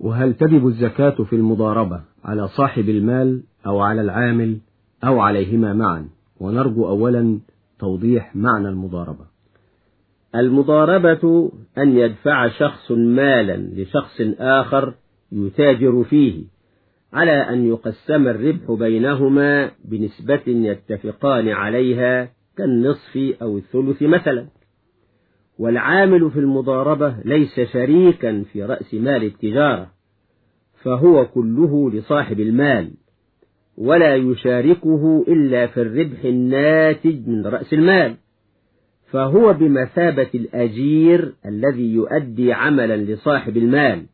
وهل تجب الزكاة في المضاربة على صاحب المال أو على العامل أو عليهما معا؟ ونرجو أولا توضيح معنى المضاربة. المضاربة أن يدفع شخص مالا لشخص آخر يتاجر فيه على أن يقسم الربح بينهما بنسبة يتفقان عليها كالنصف أو الثلث مثلا. والعامل في المضاربة ليس شريكا في رأس مال التجارة فهو كله لصاحب المال ولا يشاركه إلا في الربح الناتج من رأس المال فهو بمثابة الأجير الذي يؤدي عملا لصاحب المال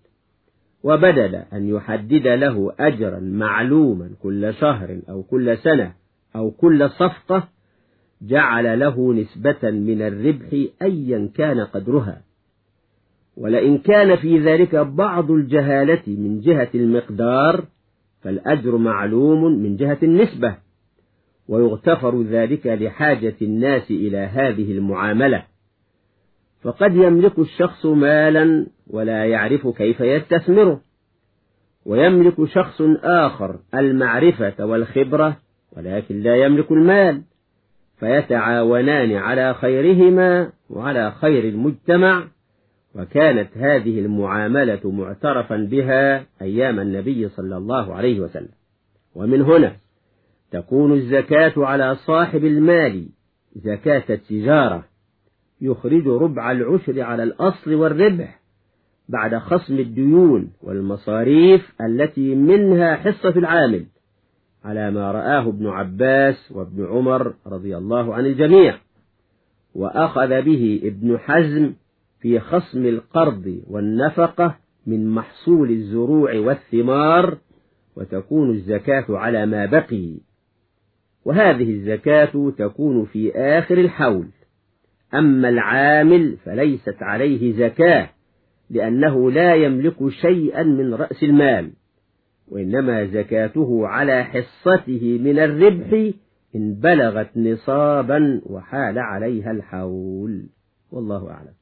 وبدل أن يحدد له أجرا معلوما كل شهر أو كل سنة أو كل صفقة جعل له نسبة من الربح أيا كان قدرها. ولئن كان في ذلك بعض الجهالة من جهة المقدار فالأجر معلوم من جهة النسبة. ويغتفر ذلك لحاجة الناس إلى هذه المعاملة. فقد يملك الشخص مالا ولا يعرف كيف يستثمره. ويملك شخص آخر المعرفة والخبرة ولكن لا يملك المال. فيتعاونان على خيرهما وعلى خير المجتمع وكانت هذه المعاملة معترفا بها أيام النبي صلى الله عليه وسلم. ومن هنا تكون الزكاة على صاحب المال زكاة التجارة يخرج ربع العشر على الأصل والربح بعد خصم الديون والمصاريف التي منها حصة العامل. على ما رآه ابن عباس وابن عمر رضي الله عن الجميع. وأخذ به ابن حزم في خصم القرض والنفقة من محصول الزروع والثمار وتكون الزكاة على ما بقي. وهذه الزكاة تكون في آخر الحول. أما العامل فليست عليه زكاة لأنه لا يملك شيئا من رأس المال. وإنما زكاته على حصته من الربح إن بلغت نصابا وحال عليها الحول. والله أعلم.